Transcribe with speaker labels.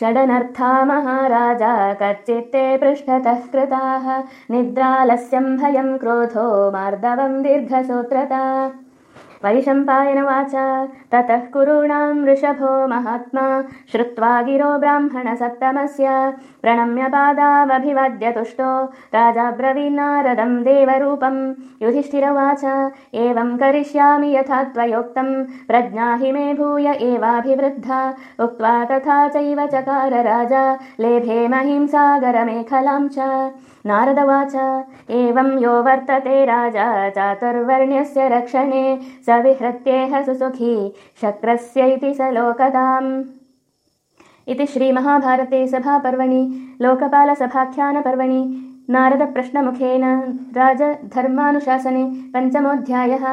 Speaker 1: षडनर्था महाराजा कच्चित्ते पृष्ठतः कृताः। निद्रालस्यम् भयम् क्रोधो मार्दवम् दीर्घसूत्रता वैशम्पायनवाच। ततः कुरूणां वृषभो महात्मा श्रुत्वा गिरो ब्राह्मणसप्तमस्य प्रणम्य पादावभिवाद्य तुष्टो राजा ब्रवीनारदं देवरूपं युधिष्ठिरवाच एवं करिष्यामि यथा त्वयोक्तं प्रज्ञा हि मे भूय एवाभिवृद्धा। उक्त्वा तथा चैव चकार राजा लेभे महिंसागरमेखलां च नारदवाच। एवं यो वर्तते राजा चातुर्वर्ण्यस्य रक्षणे स विहृत्येह सुसुखी शक्रस्य इति स लोकदाम्। इति श्रीमहाभारते सभापर्वणि लोकपालसभाख्यानपर्वणि नारदप्रश्नमुखेन राजधर्मानुशासने पञ्चमोऽध्यायः